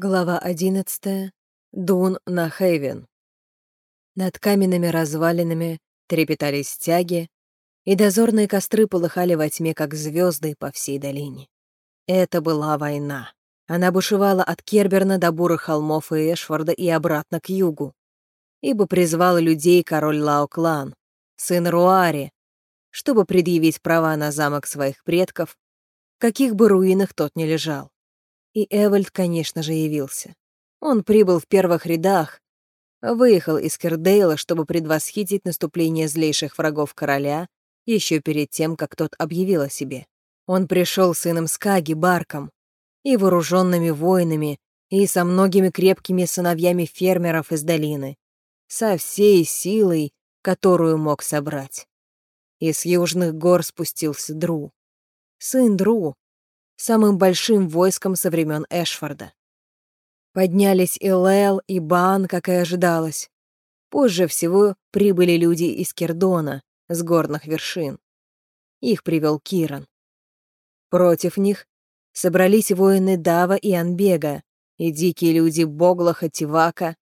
Глава одиннадцатая. Дун на Хейвен. Над каменными развалинами трепетали стяги, и дозорные костры полыхали во тьме, как звезды по всей долине. Это была война. Она бушевала от Керберна до бурых холмов и Эшфорда и обратно к югу. Ибо призвал людей король Лауклан, сын Руари, чтобы предъявить права на замок своих предков, в каких бы руинах тот ни лежал. И Эвальд, конечно же, явился. Он прибыл в первых рядах, выехал из Кердейла, чтобы предвосхитить наступление злейших врагов короля еще перед тем, как тот объявил о себе. Он пришел с сыном Скаги, Барком, и вооруженными воинами, и со многими крепкими сыновьями фермеров из долины, со всей силой, которую мог собрать. И с южных гор спустился Дру. Сын Дру, самым большим войском со времен Эшфорда. Поднялись и Лэл, и Бан, как и ожидалось. Позже всего прибыли люди из Кирдона, с горных вершин. Их привел Киран. Против них собрались воины Дава и Анбега, и дикие люди Боглаха Тивака,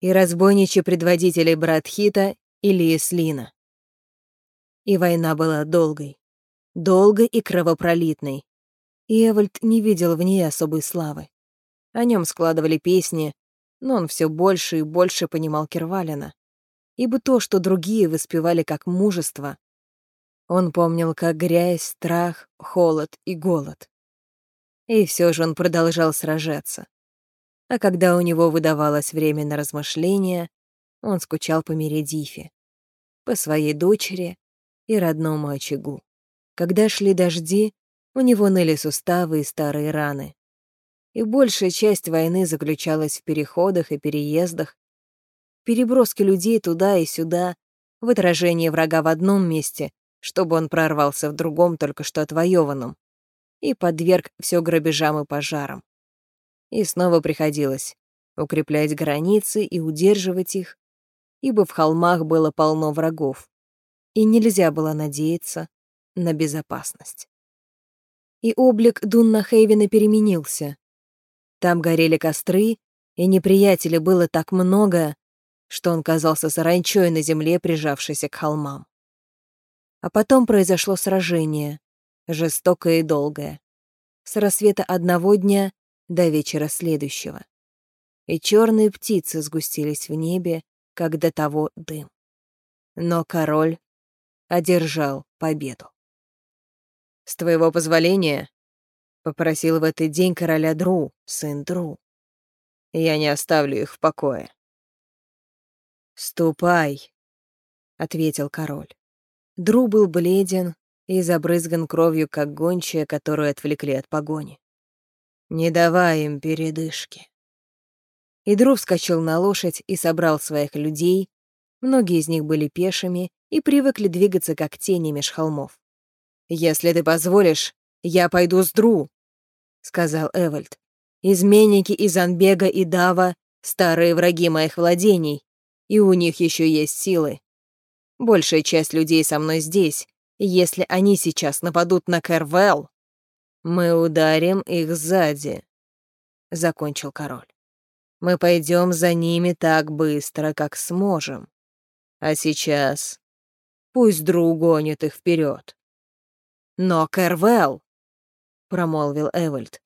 и разбойничьи предводители Братхита и Лиеслина. И война была долгой, долгой и кровопролитной, и Эвальд не видел в ней особой славы. О нем складывали песни, но он все больше и больше понимал Кирвалина. Ибо то, что другие воспевали как мужество, он помнил как грязь, страх, холод и голод. И все же он продолжал сражаться. А когда у него выдавалось время на размышления, он скучал по Мередифе, по своей дочери и родному очагу. Когда шли дожди, у него ныли суставы и старые раны. И большая часть войны заключалась в переходах и переездах, переброске людей туда и сюда, в отражении врага в одном месте, чтобы он прорвался в другом, только что отвоеванном, и подверг все грабежам и пожарам. И снова приходилось укреплять границы и удерживать их, ибо в холмах было полно врагов, и нельзя было надеяться на безопасность и облик Дунна Хейвена переменился. Там горели костры, и неприятеля было так много, что он казался саранчой на земле, прижавшейся к холмам. А потом произошло сражение, жестокое и долгое, с рассвета одного дня до вечера следующего. И черные птицы сгустились в небе, как до того дым. Но король одержал победу. «С твоего позволения», — попросил в этот день короля Дру, сын Дру. «Я не оставлю их в покое». «Ступай», — ответил король. Дру был бледен и забрызган кровью, как гончая, которую отвлекли от погони. «Не давай им передышки». И Дру вскочил на лошадь и собрал своих людей, многие из них были пешими и привыкли двигаться как тени меж холмов. «Если ты позволишь, я пойду с Дру», — сказал Эвальд. «Изменники из Анбега и Дава — старые враги моих владений, и у них еще есть силы. Большая часть людей со мной здесь, если они сейчас нападут на Кервелл, мы ударим их сзади», — закончил король. «Мы пойдем за ними так быстро, как сможем. А сейчас пусть Дру гонит их вперед. «Но Кэрвелл!» — промолвил Эвальд.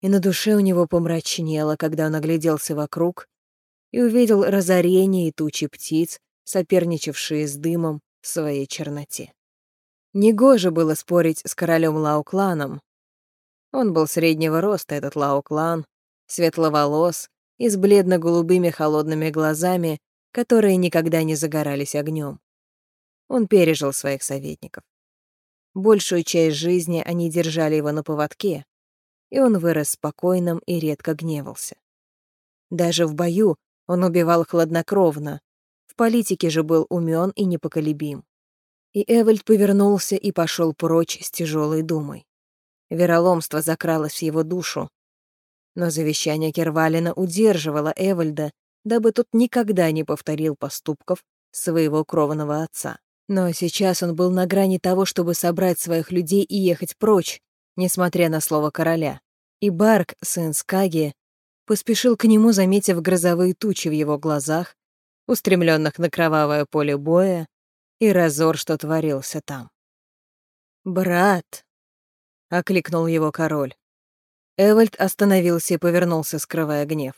И на душе у него помрачнело, когда он огляделся вокруг и увидел разорение и тучи птиц, соперничавшие с дымом в своей черноте. Негоже было спорить с королем Лаукланом. Он был среднего роста, этот Лауклан, светловолос и с бледно-голубыми холодными глазами, которые никогда не загорались огнем. Он пережил своих советников. Большую часть жизни они держали его на поводке, и он вырос спокойным и редко гневался. Даже в бою он убивал хладнокровно, в политике же был умен и непоколебим. И Эвальд повернулся и пошел прочь с тяжелой думой. Вероломство закралось в его душу, но завещание Кервалина удерживало Эвальда, дабы тот никогда не повторил поступков своего кровного отца. Но сейчас он был на грани того, чтобы собрать своих людей и ехать прочь, несмотря на слово короля. И Барк, сын Скаги, поспешил к нему, заметив грозовые тучи в его глазах, устремленных на кровавое поле боя, и разор, что творился там. «Брат!» — окликнул его король. Эвальд остановился и повернулся, скрывая гнев.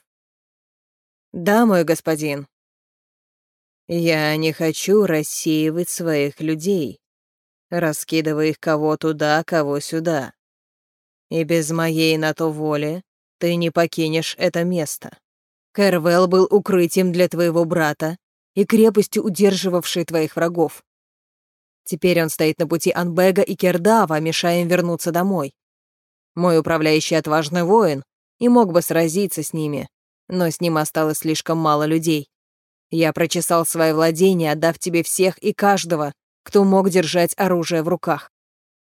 «Да, мой господин. Я не хочу рассеивать своих людей, раскидывая их кого туда, кого сюда. И без моей на то воли ты не покинешь это место. Кэрвелл был укрытием для твоего брата и крепостью, удерживавшей твоих врагов. Теперь он стоит на пути Анбега и Кердава, мешая им вернуться домой. Мой управляющий отважный воин и мог бы сразиться с ними, но с ним осталось слишком мало людей. Я прочесал свои владения, отдав тебе всех и каждого, кто мог держать оружие в руках.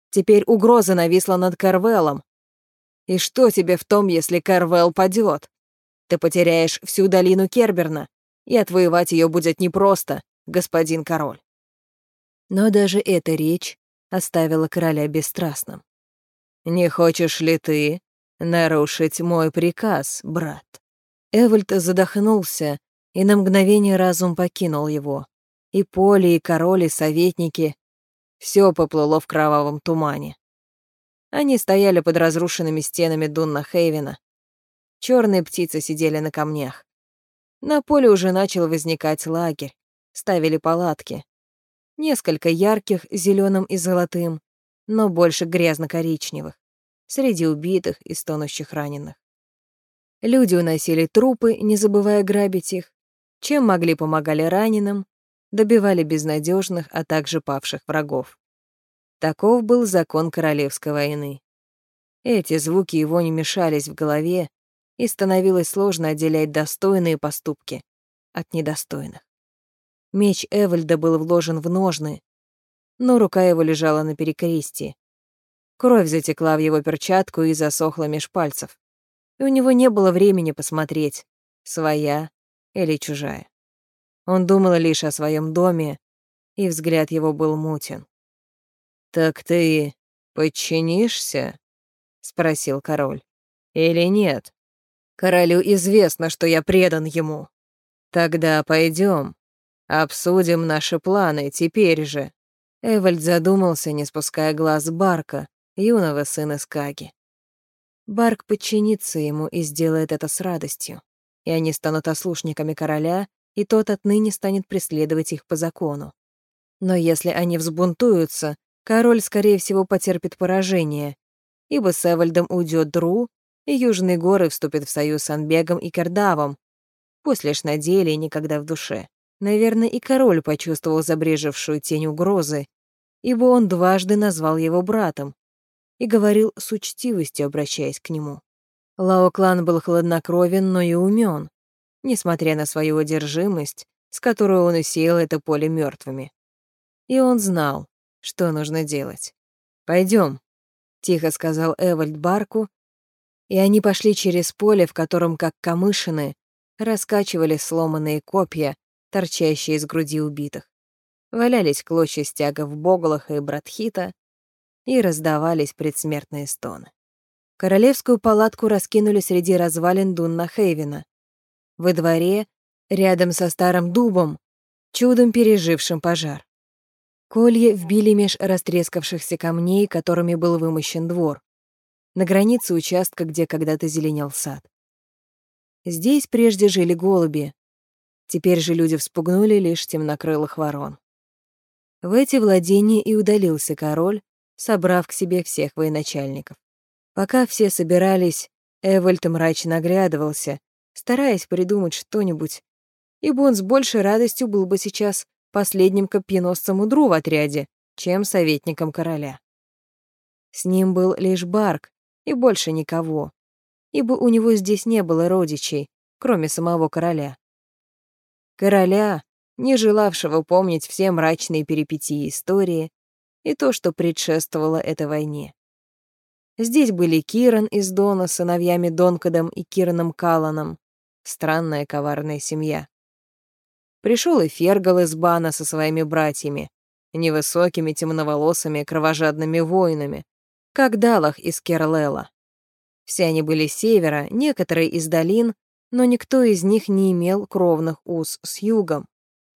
Теперь угроза нависла над Карвеллом. И что тебе в том, если Карвелл падет? Ты потеряешь всю долину Керберна, и отвоевать ее будет непросто, господин король. Но даже эта речь оставила короля бесстрастным. «Не хочешь ли ты нарушить мой приказ, брат?» Эвальд задохнулся, и на мгновение разум покинул его. И поле, и король, и советники — все поплыло в кровавом тумане. Они стояли под разрушенными стенами Дунна Хейвена. Черные птицы сидели на камнях. На поле уже начал возникать лагерь. Ставили палатки. Несколько ярких, зеленым и золотым, но больше грязно-коричневых, среди убитых и стонущих раненых. Люди уносили трупы, не забывая грабить их, чем могли помогали раненым, добивали безнадежных, а также павших врагов. Таков был закон королевской войны. Эти звуки его не мешались в голове, и становилось сложно отделять достойные поступки от недостойных. Меч Эвальда был вложен в ножны, но рука его лежала на перекрестии. Кровь затекла в его перчатку и засохла меж пальцев. И у него не было времени посмотреть, своя или чужая. Он думал лишь о своем доме, и взгляд его был мутен. «Так ты подчинишься?» — спросил король. «Или нет? Королю известно, что я предан ему. Тогда пойдем, Обсудим наши планы теперь же. Эвальд задумался, не спуская глаз Барка, юного сына Скаги. Барк подчинится ему и сделает это с радостью, и они станут ослушниками короля, и тот отныне станет преследовать их по закону. Но если они взбунтуются, король, скорее всего, потерпит поражение, ибо с Эвальдом уйдет Дру, и Южные горы вступят в союз с Анбегом и Кердавом, пусть лишь на деле и никогда в душе. Наверное, и король почувствовал забрежевшую тень угрозы, ибо он дважды назвал его братом и говорил с учтивостью, обращаясь к нему. Лао-клан был хладнокровен, но и умен, несмотря на свою одержимость, с которой он усеял это поле мертвыми. И он знал, что нужно делать. Пойдем, тихо сказал Эвальд Барку, и они пошли через поле, в котором, как камышины, раскачивали сломанные копья, торчащие из груди убитых. Валялись клочья стягов Боглаха и Братхита, и раздавались предсмертные стоны. Королевскую палатку раскинули среди развалин Дунна Хейвена. Во дворе, рядом со старым дубом, чудом пережившим пожар. Колья вбили меж растрескавшихся камней, которыми был вымощен двор, на границе участка, где когда-то зеленел сад. Здесь прежде жили голуби, Теперь же люди вспугнули лишь темнокрылых ворон. В эти владения и удалился король, собрав к себе всех военачальников. Пока все собирались, Эвальд мрачно оглядывался, стараясь придумать что-нибудь, ибо он с большей радостью был бы сейчас последним копьеносцем удру в отряде, чем советником короля. С ним был лишь Барк и больше никого, ибо у него здесь не было родичей, кроме самого короля короля, не желавшего помнить все мрачные перипетии истории и то, что предшествовало этой войне. Здесь были Киран из Дона с сыновьями Донкадом и Кираном Каланом, странная коварная семья. Пришел и Фергал из Бана со своими братьями, невысокими темноволосыми кровожадными воинами, как Далах из Керлела. Все они были с севера, некоторые из долин, но никто из них не имел кровных уз с югом.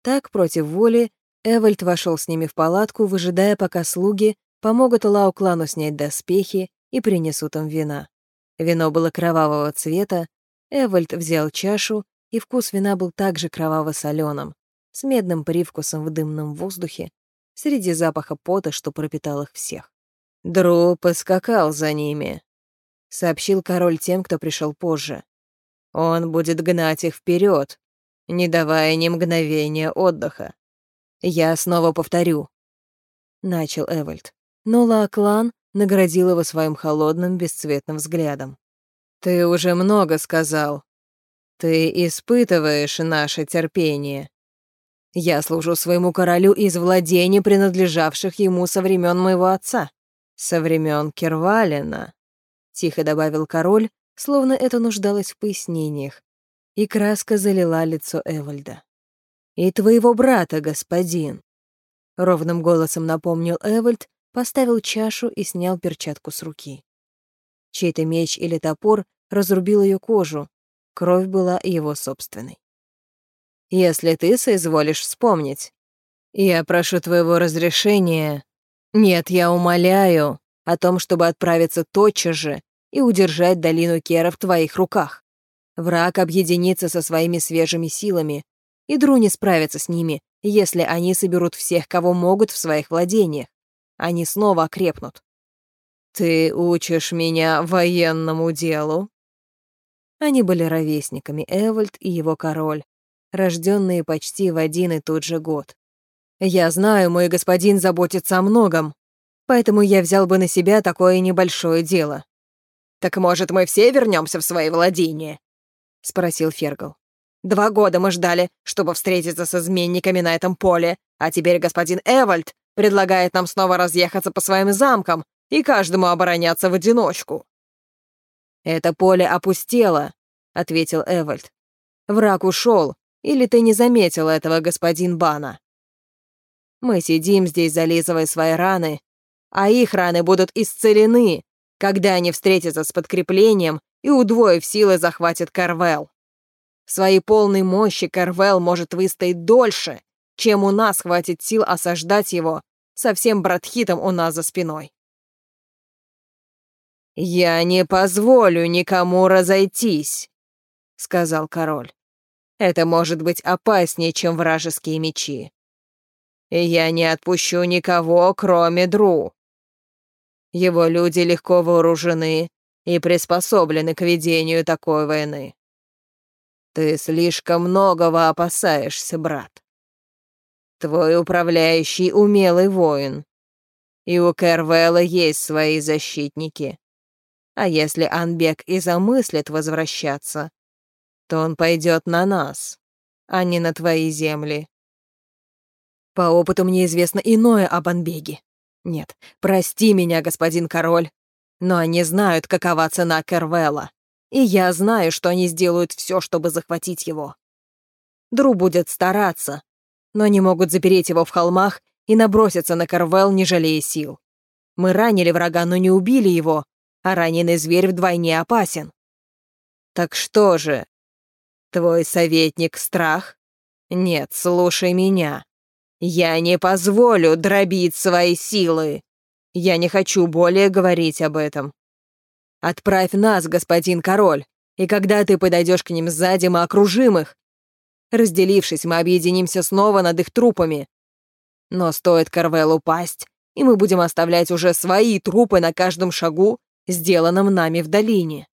Так, против воли, Эвальд вошел с ними в палатку, выжидая, пока слуги помогут Лау-клану снять доспехи и принесут им вина. Вино было кровавого цвета, Эвальд взял чашу, и вкус вина был также кроваво-солёным, с медным привкусом в дымном воздухе, среди запаха пота, что пропитал их всех. «Дру поскакал за ними», — сообщил король тем, кто пришел позже. «Он будет гнать их вперед, не давая ни мгновения отдыха. Я снова повторю», — начал Эвальд. Но Лааклан наградил его своим холодным, бесцветным взглядом. «Ты уже много сказал. Ты испытываешь наше терпение. Я служу своему королю из владений, принадлежавших ему со времен моего отца, со времен Кервалина», — тихо добавил король, словно это нуждалось в пояснениях, и краска залила лицо Эвальда. «И твоего брата, господин», — ровным голосом напомнил Эвальд, поставил чашу и снял перчатку с руки. Чей-то меч или топор разрубил ее кожу, кровь была его собственной. «Если ты соизволишь вспомнить, я прошу твоего разрешения. Нет, я умоляю о том, чтобы отправиться тотчас же и удержать долину Кера в твоих руках. Враг объединится со своими свежими силами, и Дру не справится с ними, если они соберут всех, кого могут в своих владениях они снова окрепнут. «Ты учишь меня военному делу?» Они были ровесниками, Эвальд и его король, рожденные почти в один и тот же год. «Я знаю, мой господин заботится о многом, поэтому я взял бы на себя такое небольшое дело». «Так, может, мы все вернемся в свои владения?» — спросил Фергал. «Два года мы ждали, чтобы встретиться с изменниками на этом поле, а теперь господин Эвальд Предлагает нам снова разъехаться по своим замкам и каждому обороняться в одиночку». «Это поле опустело», — ответил Эвальд. «Враг ушел, или ты не заметил этого, господин Бана? Мы сидим здесь, зализывая свои раны, а их раны будут исцелены, когда они встретятся с подкреплением и, удвоив силы, захватят Карвел. В своей полной мощи Карвел может выстоять дольше, чем у нас хватит сил осаждать его со всем братхитом у нас за спиной. «Я не позволю никому разойтись», — сказал король. «Это может быть опаснее, чем вражеские мечи. Я не отпущу никого, кроме Дру. Его люди легко вооружены и приспособлены к ведению такой войны. Ты слишком многого опасаешься, брат. Твой управляющий умелый воин. И у Кервелла есть свои защитники. А если Анбек и замыслит возвращаться, то он пойдет на нас, а не на твои земли. По опыту мне известно иное об Анбеге. Нет, прости меня, господин король, но они знают, какова цена Кервелла, и я знаю, что они сделают все, чтобы захватить его. Дру будет стараться, но они могут запереть его в холмах и наброситься на Карвел, не жалея сил. Мы ранили врага, но не убили его, а раненый зверь вдвойне опасен. Так что же, твой советник страх? Нет, слушай меня. Я не позволю дробить свои силы. Я не хочу более говорить об этом. Отправь нас, господин король, и когда ты подойдешь к ним сзади, мы окружим их, Разделившись, мы объединимся снова над их трупами. Но стоит Карвел упасть, и мы будем оставлять уже свои трупы на каждом шагу, сделанном нами в долине».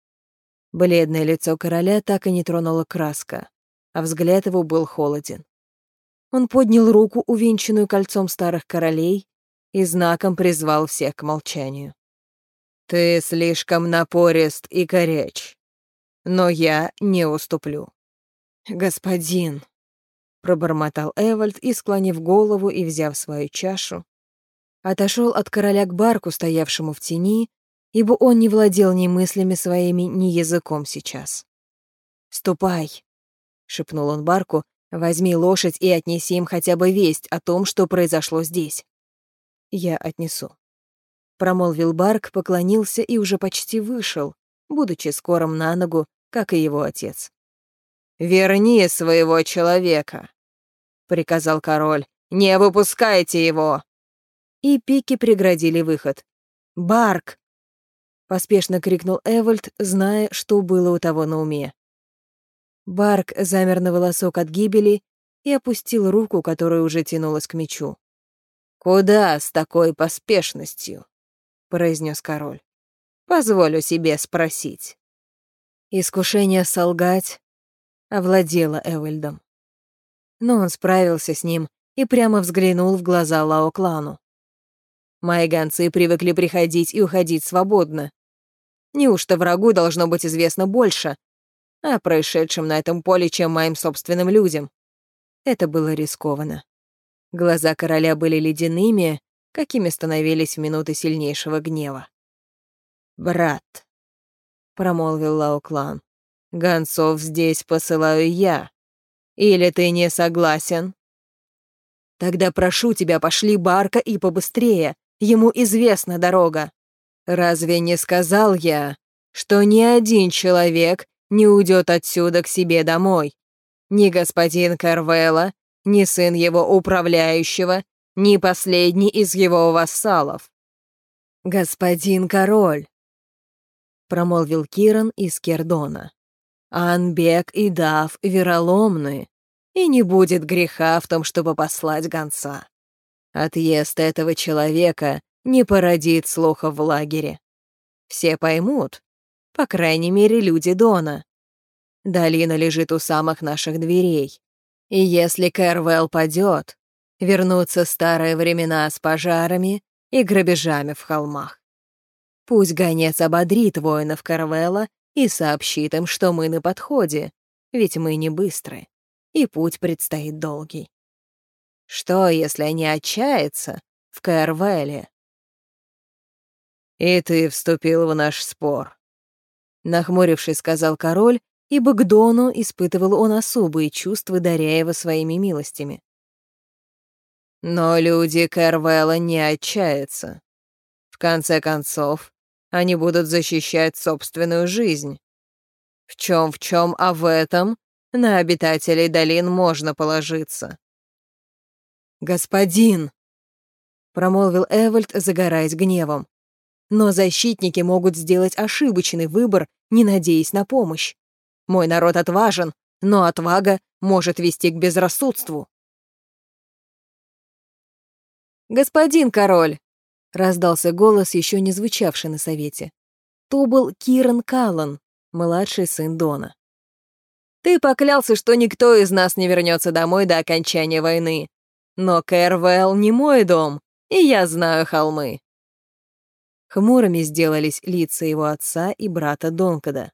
Бледное лицо короля так и не тронула краска, а взгляд его был холоден. Он поднял руку, увенчанную кольцом старых королей, и знаком призвал всех к молчанию. «Ты слишком напорист и горяч, но я не уступлю. «Господин», — пробормотал Эвальд и, склонив голову и взяв свою чашу, отошел от короля к барку, стоявшему в тени, ибо он не владел ни мыслями своими, ни языком сейчас. «Ступай», — шепнул он барку, — «возьми лошадь и отнеси им хотя бы весть о том, что произошло здесь». «Я отнесу», — промолвил Барк, поклонился и уже почти вышел, будучи скором на ногу, как и его отец. «Верни своего человека», — приказал король. «Не выпускайте его!» И пики преградили выход. «Барк!» — поспешно крикнул Эвальд, зная, что было у того на уме. Барк замер на волосок от гибели и опустил руку, которая уже тянулась к мечу. «Куда с такой поспешностью?» — произнес король. «Позволю себе спросить». Искушение солгать овладело Эвальдом. Но он справился с ним и прямо взглянул в глаза Лао Клану. Мои гонцы привыкли приходить и уходить свободно. Неужто врагу должно быть известно больше о происшедшем на этом поле, чем моим собственным людям? Это было рискованно. Глаза короля были ледяными, какими становились в минуты сильнейшего гнева. «Брат», — промолвил Лао Клан, — «гонцов здесь посылаю я. Или ты не согласен?» Тогда прошу тебя, пошли Барка и побыстрее. Ему известна дорога. Разве не сказал я, что ни один человек не уйдет отсюда к себе домой? Ни господин Карвелла, ни сын его управляющего, ни последний из его вассалов. «Господин король», — промолвил Киран из Кердона, — «Анбек и Дав вероломны, и не будет греха в том, чтобы послать гонца. Отъезд этого человека не породит слуха в лагере. Все поймут, по крайней мере, люди Дона. Долина лежит у самых наших дверей. И если Кэрвелл падет, вернутся старые времена с пожарами и грабежами в холмах. Пусть гонец ободрит воинов Карвелла и сообщит им, что мы на подходе, ведь мы не быстры и путь предстоит долгий. Что, если они отчаются в Кэрвелле? «И ты вступил в наш спор», — нахмурившись, сказал король, ибо к Дону испытывал он особые чувства, даря его своими милостями. «Но люди Кэрвелла не отчаются. В конце концов, они будут защищать собственную жизнь. В чем в чем, а в этом на обитателей долин можно положиться. «Господин!» — промолвил Эвальд, загораясь гневом. «Но защитники могут сделать ошибочный выбор, не надеясь на помощь. Мой народ отважен, но отвага может вести к безрассудству». «Господин король!» — раздался голос, еще не звучавший на совете. То был Киран Каллан, младший сын Дона. Ты поклялся, что никто из нас не вернется домой до окончания войны. Но Кэрвелл не мой дом, и я знаю холмы». Хмурыми сделались лица его отца и брата Донкада.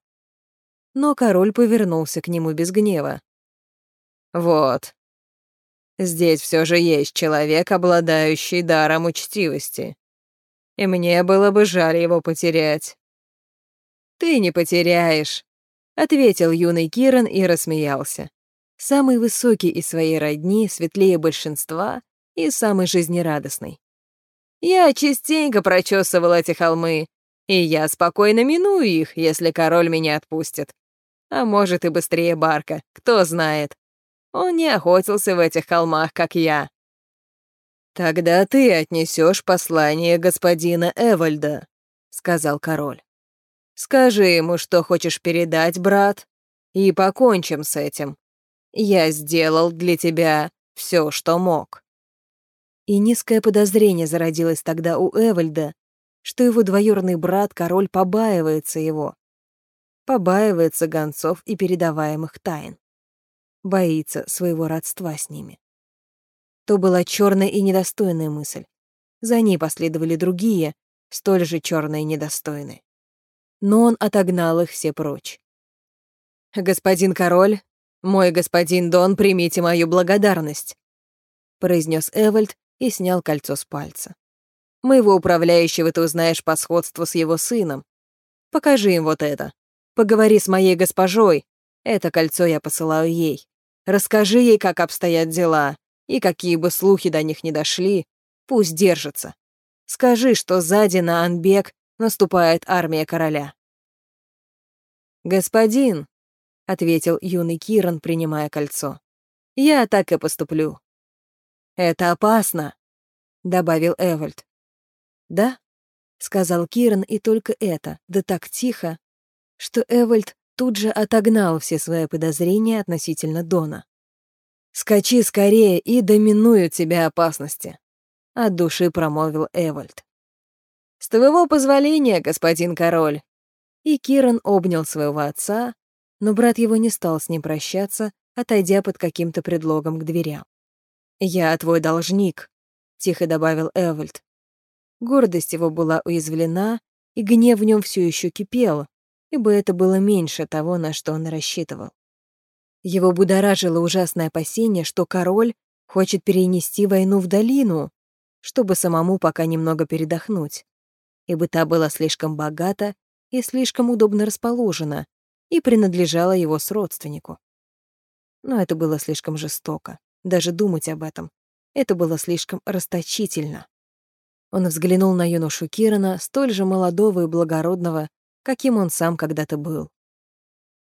Но король повернулся к нему без гнева. «Вот. Здесь все же есть человек, обладающий даром учтивости. И мне было бы жаль его потерять». «Ты не потеряешь», ответил юный Киран и рассмеялся. Самый высокий из своей родни, светлее большинства и самый жизнерадостный. Я частенько прочесывал эти холмы, и я спокойно миную их, если король меня отпустит. А может и быстрее Барка, кто знает. Он не охотился в этих холмах, как я. «Тогда ты отнесешь послание господина Эвальда», — сказал король. Скажи ему, что хочешь передать, брат, и покончим с этим. Я сделал для тебя все, что мог». И низкое подозрение зародилось тогда у Эвальда, что его двоюродный брат, король, побаивается его. Побаивается гонцов и передаваемых тайн. Боится своего родства с ними. То была черная и недостойная мысль. За ней последовали другие, столь же черные и недостойные но он отогнал их все прочь. «Господин король, мой господин Дон, примите мою благодарность», произнес Эвальд и снял кольцо с пальца. «Моего управляющего ты узнаешь по сходству с его сыном. Покажи им вот это. Поговори с моей госпожой. Это кольцо я посылаю ей. Расскажи ей, как обстоят дела, и какие бы слухи до них не дошли, пусть держится. Скажи, что сзади на Анбек наступает армия короля. «Господин», — ответил юный Киран, принимая кольцо, — «я так и поступлю». «Это опасно», — добавил Эвальд. «Да?» — сказал Киран, и только это, да так тихо, что Эвальд тут же отогнал все свои подозрения относительно Дона. «Скачи скорее и доминуют тебя опасности», — от души промолвил Эвальд. «С твоего позволения, господин король!» И Киран обнял своего отца, но брат его не стал с ним прощаться, отойдя под каким-то предлогом к дверям. «Я твой должник», — тихо добавил Эвальд. Гордость его была уязвлена, и гнев в нем все еще кипел, ибо это было меньше того, на что он рассчитывал. Его будоражило ужасное опасение, что король хочет перенести войну в долину, чтобы самому пока немного передохнуть, ибо та была слишком богата и слишком удобно расположена и принадлежала его сродственнику. Но это было слишком жестоко, даже думать об этом. Это было слишком расточительно. Он взглянул на юношу Кирана, столь же молодого и благородного, каким он сам когда-то был.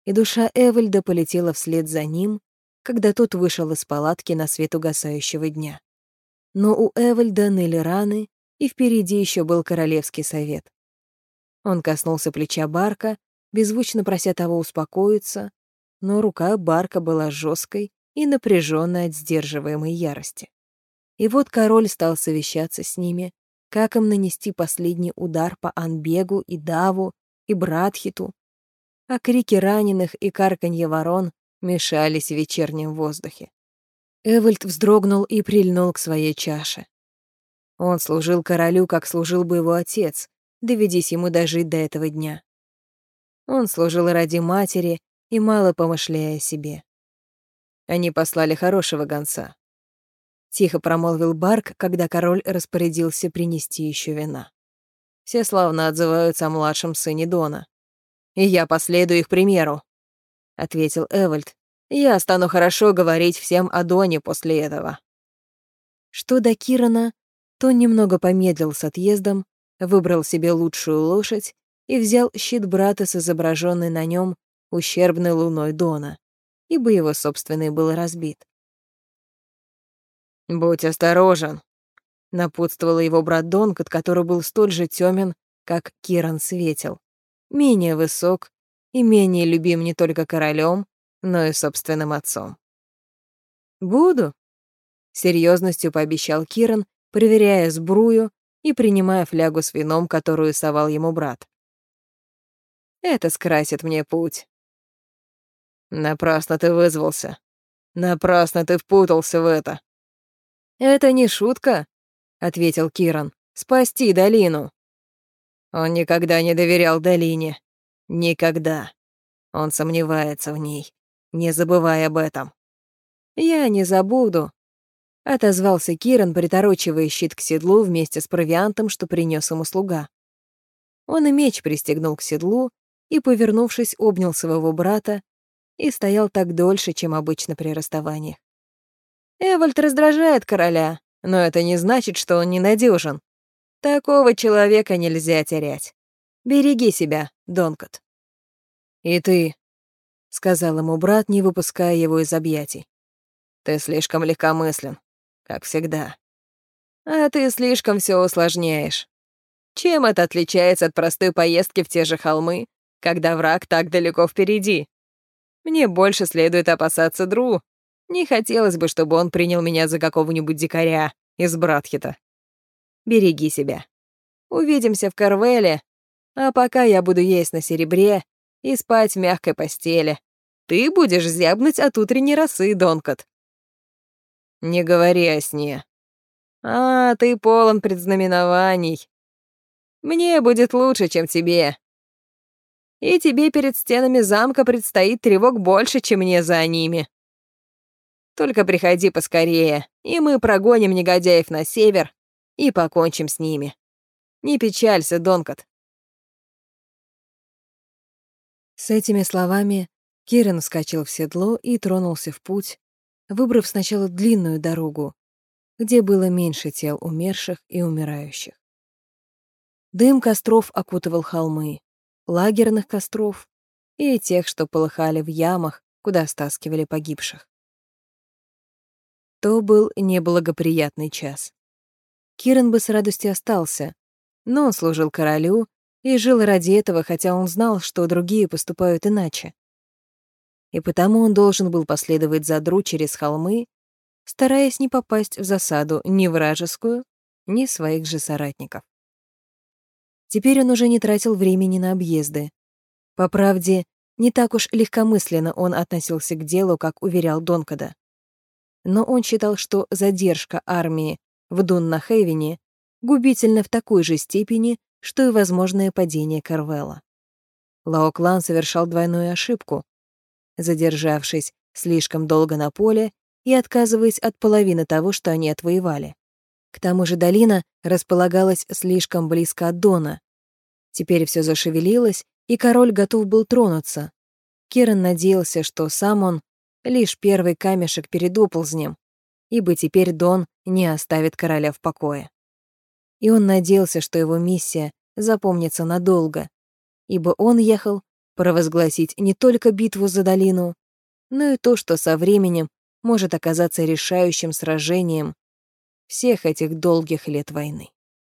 И душа Эвальда полетела вслед за ним, когда тот вышел из палатки на свет угасающего дня. Но у Эвальда ныли раны, и впереди еще был королевский совет. Он коснулся плеча Барка, беззвучно прося того успокоиться, но рука Барка была жесткой и напряженной от сдерживаемой ярости. И вот король стал совещаться с ними, как им нанести последний удар по Анбегу и Даву и Братхиту, а крики раненых и карканье ворон мешались в вечернем воздухе. Эвальд вздрогнул и прильнул к своей чаше. Он служил королю, как служил бы его отец, доведись ему дожить до этого дня. Он служил ради матери и мало помышляя о себе. Они послали хорошего гонца. Тихо промолвил Барк, когда король распорядился принести еще вина. Все славно отзываются о младшем сыне Дона. И я последую их примеру, — ответил Эвальд. Я стану хорошо говорить всем о Доне после этого. Что до Кирана, то немного помедлил с отъездом, выбрал себе лучшую лошадь и взял щит брата с изображенной на нем ущербной луной Дона, ибо его собственный был разбит. «Будь осторожен», напутствовал его брат Донкот, который был столь же тёмен, как Киран светил, менее высок и менее любим не только королем, но и собственным отцом. «Буду», — серьезностью пообещал Киран, проверяя сбрую и принимая флягу с вином, которую совал ему брат. «Это скрасит мне путь». «Напрасно ты вызвался. Напрасно ты впутался в это». «Это не шутка», ответил Киран. «Спасти долину». Он никогда не доверял долине. Никогда. Он сомневается в ней. Не забывай об этом. «Я не забуду», — отозвался Киран, приторочивая щит к седлу вместе с провиантом, что принес ему слуга. Он и меч пристегнул к седлу и, повернувшись, обнял своего брата и стоял так дольше, чем обычно при расставаниях. «Эвальд раздражает короля», но это не значит, что он ненадежен. Такого человека нельзя терять. Береги себя, Донкот. И ты, — сказал ему брат, не выпуская его из объятий. Ты слишком легкомыслен, как всегда. А ты слишком все усложняешь. Чем это отличается от простой поездки в те же холмы, когда враг так далеко впереди? Мне больше следует опасаться Дру, не хотелось бы, чтобы он принял меня за какого-нибудь дикаря из Братхита. Береги себя. Увидимся в Карвеле, а пока я буду есть на серебре и спать в мягкой постели. Ты будешь зябнуть от утренней росы, Донкот. Не говори о сне. А, ты полон предзнаменований. Мне будет лучше, чем тебе. И тебе перед стенами замка предстоит тревог больше, чем мне за ними. Только приходи поскорее, и мы прогоним негодяев на север и покончим с ними. Не печалься, Донкот. С этими словами Кирен вскочил в седло и тронулся в путь, выбрав сначала длинную дорогу, где было меньше тел умерших и умирающих. Дым костров окутывал холмы, лагерных костров, и тех, что полыхали в ямах, куда стаскивали погибших. То был неблагоприятный час. Киран бы с радостью остался, но он служил королю и жил ради этого, хотя он знал, что другие поступают иначе. И потому он должен был последовать за Дру через холмы, стараясь не попасть в засаду ни вражескую, ни своих же соратников. Теперь он уже не тратил времени на объезды. По правде, не так уж легкомысленно он относился к делу, как уверял Донкада. Но он считал, что задержка армии в Дуннахейвене губительна в такой же степени, что и возможное падение Карвелла. Лаоклан совершал двойную ошибку, задержавшись слишком долго на поле и отказываясь от половины того, что они отвоевали. К тому же долина располагалась слишком близко от Дона. Теперь все зашевелилось, и король готов был тронуться. Киран надеялся, что сам он — лишь первый камешек перед оползнем, ибо теперь Дон не оставит короля в покое. И он надеялся, что его миссия запомнится надолго, ибо он ехал провозгласить не только битву за долину, но и то, что со временем может оказаться решающим сражением всех этих долгих лет войны.